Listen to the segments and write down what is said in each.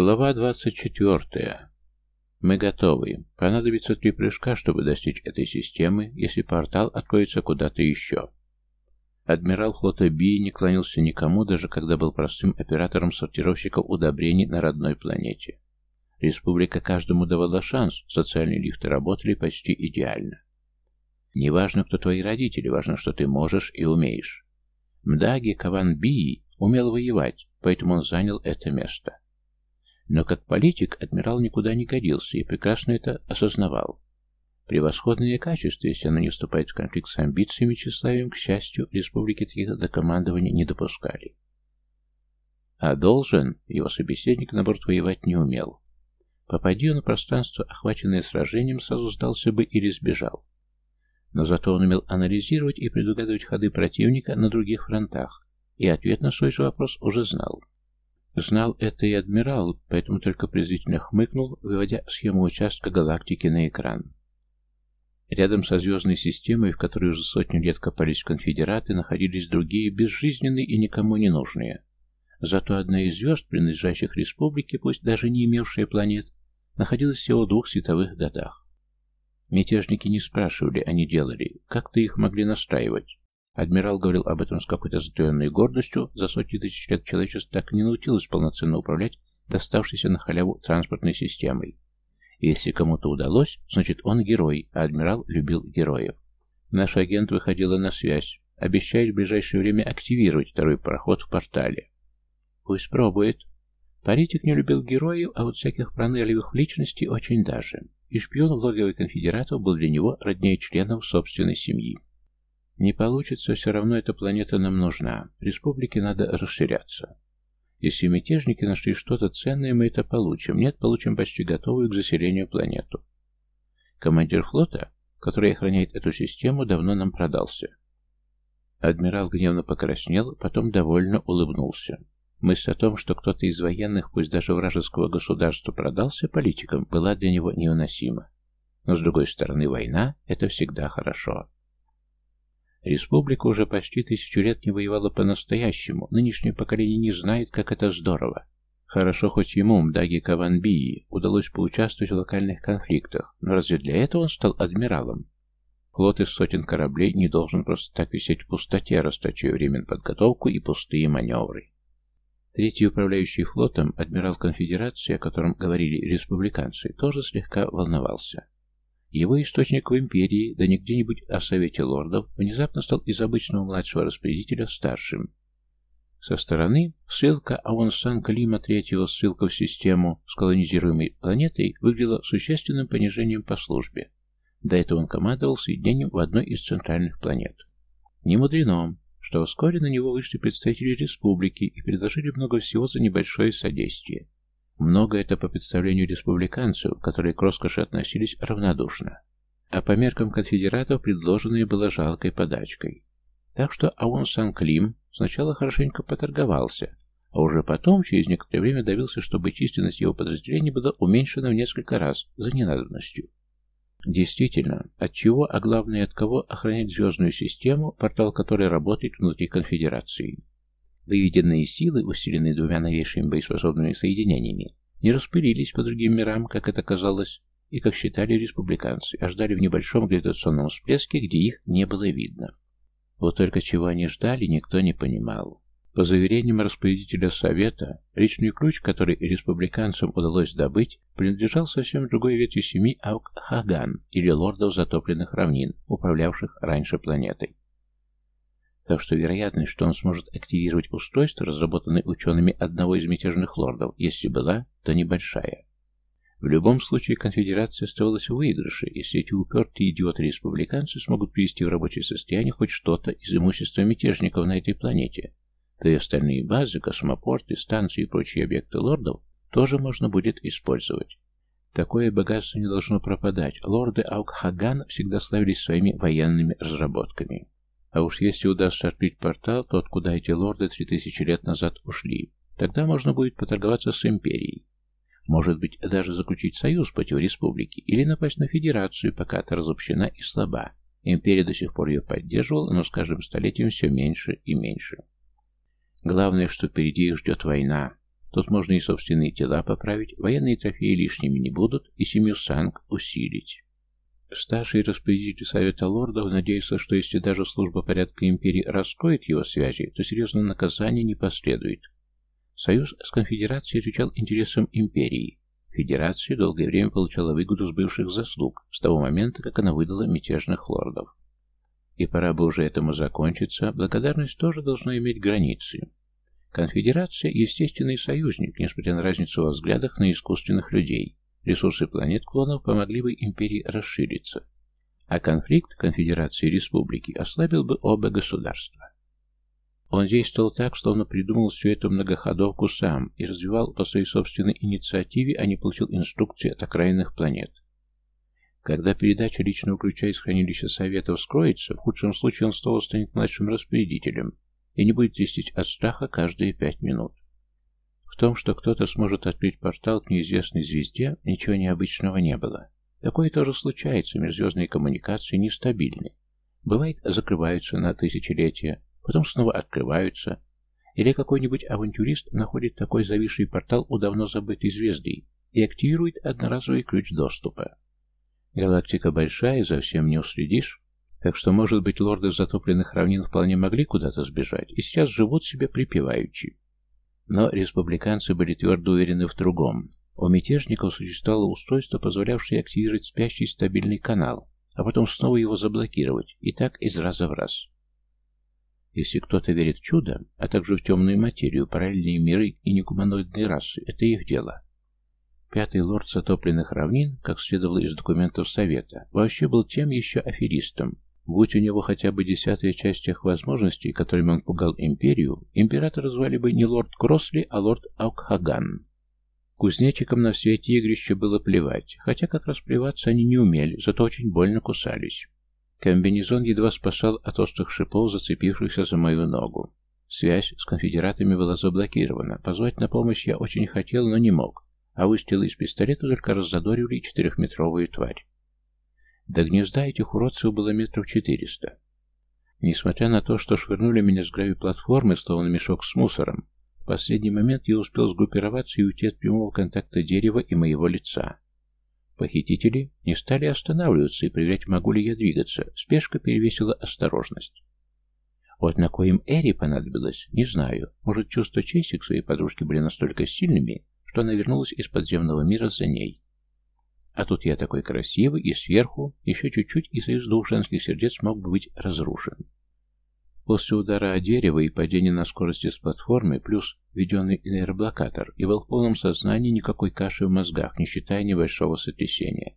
Глава 24. Мы готовы. Понадобится три прыжка, чтобы достичь этой системы, если портал откроется куда-то еще. Адмирал флота Би не клонился никому, даже когда был простым оператором сортировщиков удобрений на родной планете. Республика каждому давала шанс, социальные лифты работали почти идеально. Не важно, кто твои родители, важно, что ты можешь и умеешь. Мдаги Каван Би умел воевать, поэтому он занял это место. Но как политик адмирал никуда не годился и прекрасно это осознавал. Превосходные качества, если оно не вступает в конфликт с амбициями и к счастью, республики таких до командования не допускали. А должен, его собеседник, наоборот, воевать не умел. Попади он на пространство, охваченное сражением, сразу сдался бы или сбежал. Но зато он умел анализировать и предугадывать ходы противника на других фронтах, и ответ на свой же вопрос уже знал. Знал это и адмирал, поэтому только презрительно хмыкнул, выводя схему участка галактики на экран. Рядом со звездной системой, в которой уже сотню лет копались конфедераты, находились другие, безжизненные и никому не нужные. Зато одна из звезд, принадлежащих республике, пусть даже не имевшая планет, находилась всего в двух световых годах. Мятежники не спрашивали, они делали, как-то их могли настраивать. Адмирал говорил об этом с какой-то затаенной гордостью. За сотни тысяч лет человечество так и не научилось полноценно управлять доставшейся на халяву транспортной системой. Если кому-то удалось, значит он герой, а адмирал любил героев. Наш агент выходила на связь. Обещает в ближайшее время активировать второй проход в портале. Пусть пробует. Паритик не любил героев, а вот всяких пронырливых личностей очень даже. И шпион в логовой конфедератов был для него роднее членов собственной семьи. Не получится, все равно эта планета нам нужна. Республике надо расширяться. Если мятежники нашли что-то ценное, мы это получим. Нет, получим почти готовую к заселению планету. Командир флота, который охраняет эту систему, давно нам продался. Адмирал гневно покраснел, потом довольно улыбнулся. Мысль о том, что кто-то из военных, пусть даже вражеского государства, продался политикам, была для него невыносима. Но, с другой стороны, война — это всегда хорошо. Республика уже почти тысячу лет не воевала по-настоящему, нынешнее поколение не знает, как это здорово. Хорошо, хоть ему, Мдаги Каванбии, удалось поучаствовать в локальных конфликтах, но разве для этого он стал адмиралом? Флот из сотен кораблей не должен просто так висеть в пустоте, расточая время на подготовку и пустые маневры. Третий управляющий флотом, адмирал конфедерации, о котором говорили республиканцы, тоже слегка волновался. Его источник в империи, да не где-нибудь о совете лордов, внезапно стал из обычного младшего распорядителя старшим. Со стороны ссылка Аонсан Клима третьего ссылка в систему с колонизируемой планетой выглядела существенным понижением по службе. До этого он командовал соединением в одной из центральных планет. Не мудрено, что вскоре на него вышли представители республики и предложили много всего за небольшое содействие. Много это по представлению республиканцев, которые к роскоши относились равнодушно. А по меркам конфедератов предложенное было жалкой подачкой. Так что Аун Сан Клим сначала хорошенько поторговался, а уже потом, через некоторое время, добился, чтобы численность его подразделений была уменьшена в несколько раз за ненадобностью. Действительно, от чего, а главное от кого охранять звездную систему, портал которой работает внутри конфедерации. Выведенные силы, усиленные двумя новейшими боеспособными соединениями, не распылились по другим мирам, как это казалось, и, как считали республиканцы, а ждали в небольшом гравитационном всплеске, где их не было видно. Вот только чего они ждали, никто не понимал. По заверениям распорядителя Совета, личный ключ, который республиканцам удалось добыть, принадлежал совсем другой ветви семьи Аукхаган, или лордов затопленных равнин, управлявших раньше планетой так что вероятность, что он сможет активировать устройство, разработанное учеными одного из мятежных лордов, если была, то небольшая. В любом случае, конфедерация оставалась в выигрыше, если эти упертые идиоты-республиканцы смогут привести в рабочее состояние хоть что-то из имущества мятежников на этой планете, то и остальные базы, космопорты, станции и прочие объекты лордов тоже можно будет использовать. Такое богатство не должно пропадать. Лорды Аукхаган всегда славились своими военными разработками. А уж если удастся открыть портал, то откуда эти лорды три тысячи лет назад ушли? Тогда можно будет поторговаться с империей. Может быть, даже заключить союз против республики или напасть на федерацию, пока та разобщена и слаба. Империя до сих пор ее поддерживала, но с каждым столетием все меньше и меньше. Главное, что впереди их ждет война. Тут можно и собственные тела поправить, военные трофеи лишними не будут, и семью санг усилить. Старший распорядитель Совета Лордов надеется, что если даже служба порядка Империи раскроет его связи, то серьезного наказания не последует. Союз с Конфедерацией отвечал интересам Империи. Федерация долгое время получала выгоду с бывших заслуг, с того момента, как она выдала мятежных лордов. И пора бы уже этому закончиться, благодарность тоже должна иметь границы. Конфедерация – естественный союзник, несмотря на разницу во взглядах на искусственных людей. Ресурсы планет-клонов помогли бы империи расшириться. А конфликт конфедерации и республики ослабил бы оба государства. Он действовал так, словно придумал всю эту многоходовку сам и развивал по своей собственной инициативе, а не получил инструкции от окраинных планет. Когда передача личного ключа из хранилища Совета вскроется, в худшем случае он снова станет младшим распорядителем и не будет трястись от страха каждые пять минут. Том, что кто-то сможет открыть портал к неизвестной звезде, ничего необычного не было. Такое тоже случается, межзвездные коммуникации нестабильны. Бывает, закрываются на тысячелетия, потом снова открываются. Или какой-нибудь авантюрист находит такой зависший портал у давно забытой звезды и активирует одноразовый ключ доступа. Галактика большая, за всем не уследишь. Так что, может быть, лорды затопленных равнин вполне могли куда-то сбежать и сейчас живут себе припеваючи. Но республиканцы были твердо уверены в другом. У мятежников существовало устройство, позволявшее активировать спящий стабильный канал, а потом снова его заблокировать, и так из раза в раз. Если кто-то верит в чудо, а также в темную материю, параллельные миры и негуманоидные расы, это их дело. Пятый лорд затопленных равнин, как следовало из документов Совета, вообще был тем еще аферистом, Будь у него хотя бы десятая часть тех возможностей, которыми он пугал империю, императора звали бы не лорд Кросли, а лорд Аукхаган. Кузнечикам на все эти игрища было плевать, хотя как раз плеваться они не умели, зато очень больно кусались. Комбинезон едва спасал от острых шипов, зацепившихся за мою ногу. Связь с конфедератами была заблокирована. Позвать на помощь я очень хотел, но не мог, а выстрелы из пистолета только раззадоривали четырехметровую тварь. До гнезда этих уродцев было метров четыреста. Несмотря на то, что швырнули меня с грави-платформы, словно мешок с мусором, в последний момент я успел сгруппироваться и уйти от прямого контакта дерева и моего лица. Похитители не стали останавливаться и проверять, могу ли я двигаться. Спешка перевесила осторожность. Вот на коем Эри понадобилось, не знаю. Может, чувства чести к своей подружке были настолько сильными, что она вернулась из подземного мира за ней. А тут я такой красивый, и сверху еще чуть-чуть, и союз двух женских сердец мог бы быть разрушен. После удара о дерево и падения на скорости с платформы, плюс введенный нейроблокатор, и был в полном сознании никакой каши в мозгах, не считая небольшого сотрясения.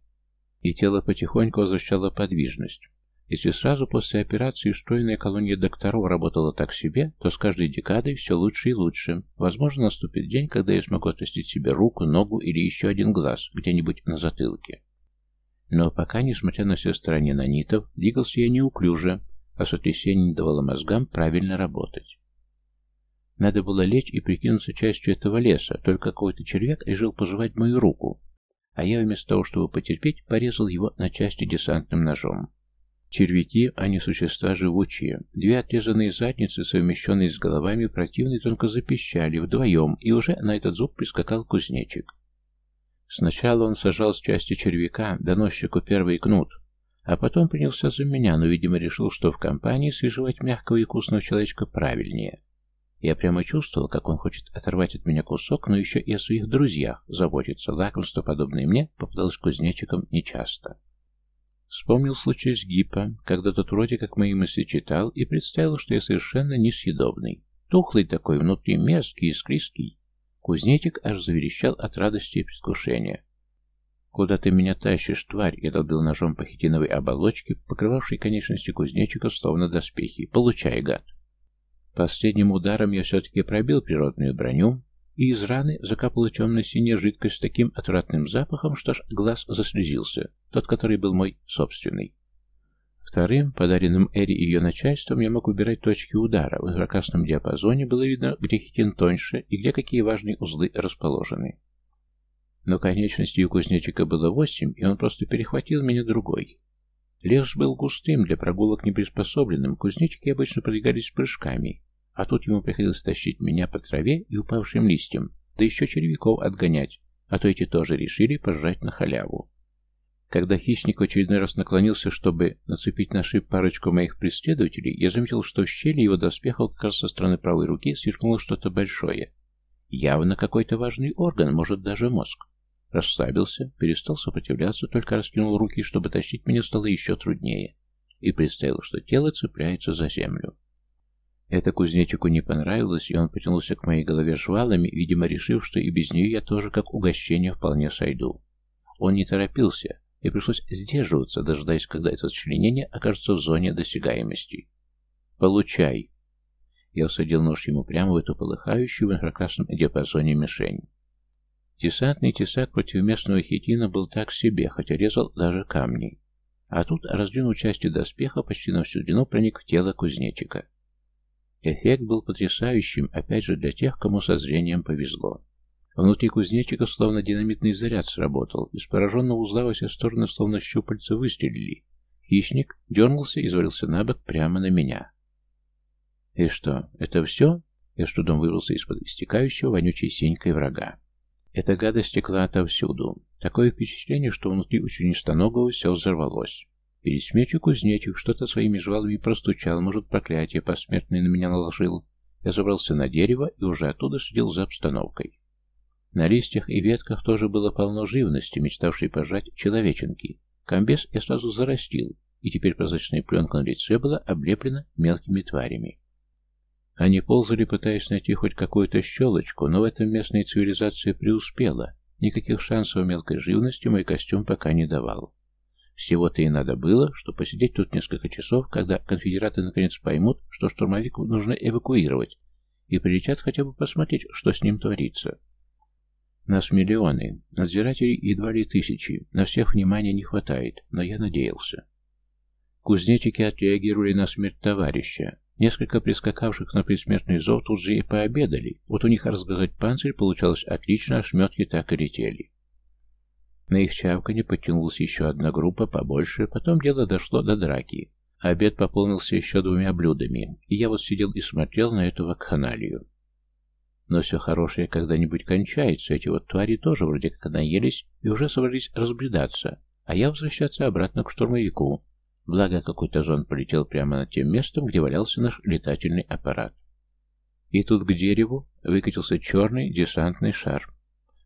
И тело потихоньку возвращало подвижность. Если сразу после операции устроенная колония докторов работала так себе, то с каждой декадой все лучше и лучше. Возможно, наступит день, когда я смогу отрастить себе руку, ногу или еще один глаз где-нибудь на затылке. Но пока, несмотря на все старания нанитов, двигался я неуклюже, а сотрясение не давало мозгам правильно работать. Надо было лечь и прикинуться частью этого леса, только какой-то червяк решил пожевать мою руку, а я вместо того, чтобы потерпеть, порезал его на части десантным ножом. Червяки, они существа живучие. Две отрезанные задницы, совмещенные с головами, противно и тонко запищали вдвоем, и уже на этот зуб прискакал кузнечик. Сначала он сажал с части червяка, доносчику первый кнут, а потом принялся за меня, но, видимо, решил, что в компании свежевать мягкого и вкусного человечка правильнее. Я прямо чувствовал, как он хочет оторвать от меня кусок, но еще и о своих друзьях заботиться. Лакомство, подобное мне, попадалось кузнечиком нечасто. Вспомнил случай с Гиппо, когда тот вроде как мои мысли читал и представил, что я совершенно несъедобный. Тухлый такой, внутри мерзкий и склизкий. Кузнечик аж заверещал от радости и предвкушения. «Куда ты меня тащишь, тварь?» Я долбил ножом по хитиновой оболочке, покрывавшей конечности кузнечика, словно доспехи. «Получай, гад!» Последним ударом я все-таки пробил природную броню, и из раны закапала темно-синяя жидкость с таким отвратным запахом, что аж глаз заслезился, тот, который был мой собственный. Вторым, подаренным Эри и ее начальством, я мог убирать точки удара. В инфракрасном диапазоне было видно, где хитин тоньше и где какие важные узлы расположены. Но конечностей у кузнечика было восемь, и он просто перехватил меня другой. Лес был густым, для прогулок неприспособленным, кузнечики обычно продвигались прыжками, а тут ему приходилось тащить меня по траве и упавшим листьям, да еще червяков отгонять, а то эти тоже решили пожрать на халяву. Когда хищник в очередной раз наклонился, чтобы нацепить на шип парочку моих преследователей, я заметил, что в щели его доспехов как раз со стороны правой руки сверкнуло что-то большое. Явно какой-то важный орган, может даже мозг. Расслабился, перестал сопротивляться, только раскинул руки, чтобы тащить меня стало еще труднее, и представил, что тело цепляется за землю. Это кузнечику не понравилось, и он потянулся к моей голове жвалами, видимо, решив, что и без нее я тоже как угощение вполне сойду. Он не торопился, и пришлось сдерживаться, дожидаясь, когда это сочленение окажется в зоне досягаемости. «Получай!» Я усадил нож ему прямо в эту полыхающую в инфракрасном диапазоне мишень. Десантный тесак против местного хитина был так себе, хотя резал даже камни. А тут, раздвинув части доспеха, почти на всю длину проник в тело кузнечика. Эффект был потрясающим, опять же, для тех, кому со зрением повезло. Внутри кузнечика словно динамитный заряд сработал. Из пораженного узла во все стороны словно щупальца выстрелили. Хищник дернулся и завалился на бок прямо на меня. «И что, это все?» Я с трудом вырвался из-под истекающего вонючей синькой врага. Эта гадость текла отовсюду. Такое впечатление, что внутри у членистоногого все взорвалось. Перед смертью кузнечик что-то своими жвалами простучал, может, проклятие посмертное на меня наложил. Я забрался на дерево и уже оттуда следил за обстановкой. На листьях и ветках тоже было полно живности, мечтавшей пожать человеченки. Комбез я сразу зарастил, и теперь прозрачная пленка на лице была облеплена мелкими тварями. Они ползали, пытаясь найти хоть какую-то щелочку, но в этом местная цивилизация преуспела. Никаких шансов мелкой живности мой костюм пока не давал. Всего-то и надо было, что посидеть тут несколько часов, когда конфедераты наконец поймут, что штурмовик нужно эвакуировать, и прилетят хотя бы посмотреть, что с ним творится. Нас миллионы, надзирателей едва ли тысячи, на всех внимания не хватает, но я надеялся. Кузнечики отреагировали на смерть товарища. Несколько прискакавших на предсмертный зов тут же и пообедали. Вот у них разгадать панцирь получалось отлично, а так и летели. На их чавканье подтянулась еще одна группа побольше, потом дело дошло до драки. Обед пополнился еще двумя блюдами, и я вот сидел и смотрел на эту вакханалию. Но все хорошее когда-нибудь кончается, эти вот твари тоже вроде как наелись и уже собрались разбредаться, а я возвращаться обратно к штурмовику. Благо, какой-то зон полетел прямо над тем местом, где валялся наш летательный аппарат. И тут к дереву выкатился черный десантный шар.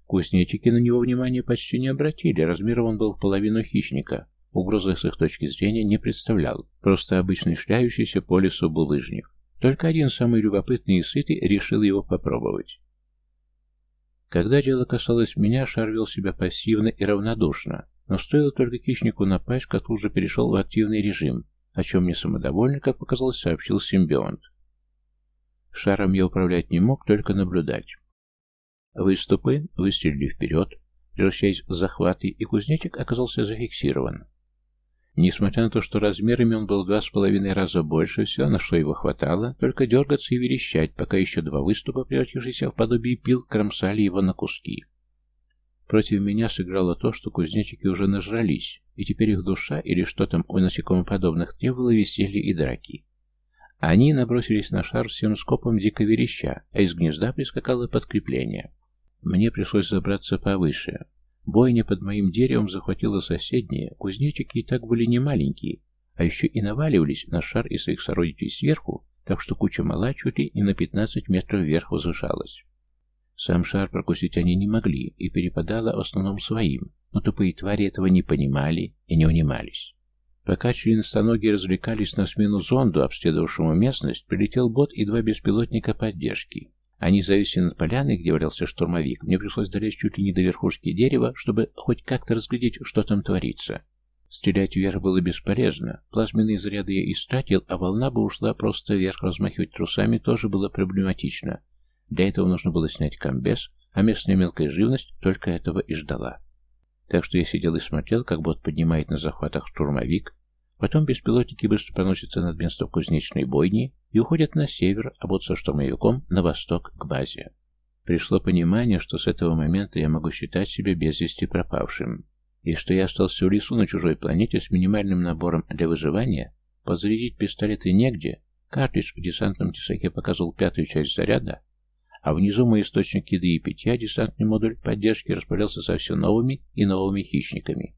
Кузнечики на него внимания почти не обратили, размером он был в половину хищника. Угрозы с их точки зрения не представлял, просто обычный шляющийся по лесу булыжник. Только один самый любопытный и сытый решил его попробовать. Когда дело касалось меня, шар вел себя пассивно и равнодушно, но стоило только хищнику напасть, как тут же перешел в активный режим, о чем мне самодовольно, как показалось, сообщил симбионт. Шаром я управлять не мог, только наблюдать. Выступы выстрелили вперед, превращаясь в захваты, и кузнечик оказался зафиксирован. Несмотря на то, что размерами он был два с половиной раза больше, все, на что его хватало, только дергаться и верещать, пока еще два выступа, превратившиеся в подобие пил, кромсали его на куски. Против меня сыграло то, что кузнечики уже нажрались, и теперь их душа, или что там у насекомоподобных, требовала веселья и драки. Они набросились на шар всем скопом дико вереща, а из гнезда прискакало подкрепление. Мне пришлось забраться повыше, Бойня под моим деревом захватила соседние, кузнечики и так были не маленькие, а еще и наваливались на шар и своих сородичей сверху, так что куча мала чуть ли не на 15 метров вверх возвышалась. Сам шар прокусить они не могли, и перепадало в основном своим, но тупые твари этого не понимали и не унимались. Пока членистоногие развлекались на смену зонду, обследовавшему местность, прилетел бот и два беспилотника поддержки. Они зависли над поляной, где валялся штурмовик. Мне пришлось долезть чуть ли не до верхушки дерева, чтобы хоть как-то разглядеть, что там творится. Стрелять вверх было бесполезно. Плазменные заряды я истратил, а волна бы ушла просто вверх. Размахивать трусами тоже было проблематично. Для этого нужно было снять комбез, а местная мелкая живность только этого и ждала. Так что я сидел и смотрел, как бот поднимает на захватах штурмовик, Потом беспилотники быстро проносятся над местом кузнечной бойни и уходят на север, а вот со штурмовиком на восток к базе. Пришло понимание, что с этого момента я могу считать себя без вести пропавшим, и что я остался в лесу на чужой планете с минимальным набором для выживания, подзарядить пистолеты негде, картридж в десантном тесаке показывал пятую часть заряда, а внизу мой источник еды и питья, десантный модуль поддержки, расправлялся со все новыми и новыми хищниками.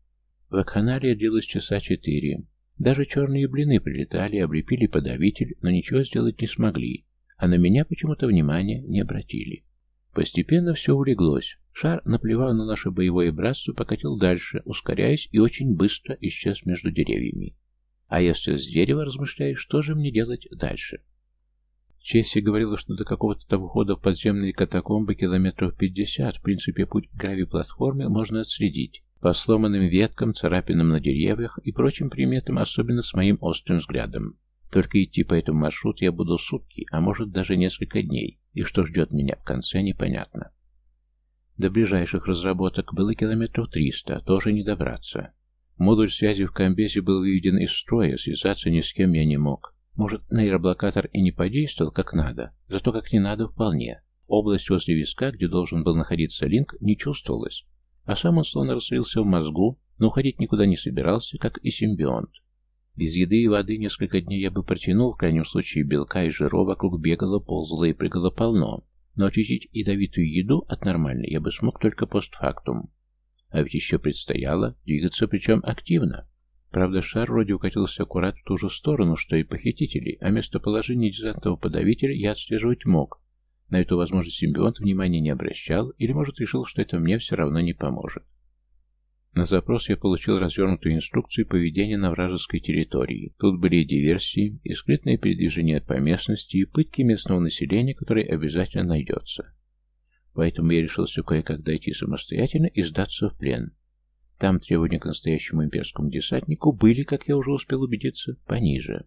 В Акханаре длилось часа четыре. Даже черные блины прилетали, облепили подавитель, но ничего сделать не смогли, а на меня почему-то внимания не обратили. Постепенно все улеглось. Шар, наплевав на наше боевое братство, покатил дальше, ускоряясь и очень быстро исчез между деревьями. А если с дерева размышляешь, что же мне делать дальше? Чесси говорила, что до какого-то там входа в подземные катакомбы километров пятьдесят, в принципе, путь к грави-платформе можно отследить. По сломанным веткам, царапинам на деревьях и прочим приметам, особенно с моим острым взглядом. Только идти по этому маршруту я буду сутки, а может даже несколько дней, и что ждет меня в конце, непонятно. До ближайших разработок было километров триста, тоже не добраться. Модуль связи в комбезе был выведен из строя, связаться ни с кем я не мог. Может, нейроблокатор и не подействовал как надо, зато как не надо вполне. Область возле виска, где должен был находиться линк, не чувствовалась, а сам он словно растворился в мозгу, но уходить никуда не собирался, как и симбионт. Без еды и воды несколько дней я бы протянул, в крайнем случае белка и жиров вокруг бегало, ползало и прыгало полно, но очистить ядовитую еду от нормальной я бы смог только постфактум. А ведь еще предстояло двигаться, причем активно. Правда, шар вроде укатился аккурат в ту же сторону, что и похитители, а местоположение десантного подавителя я отслеживать мог. На эту возможность симбионт внимания не обращал, или, может, решил, что это мне все равно не поможет. На запрос я получил развернутую инструкцию поведения на вражеской территории. Тут были диверсии, и скрытное передвижение по местности, и пытки местного населения, которое обязательно найдется. Поэтому я решился кое-как дойти самостоятельно и сдаться в плен. Там требования к настоящему имперскому десантнику были, как я уже успел убедиться, пониже.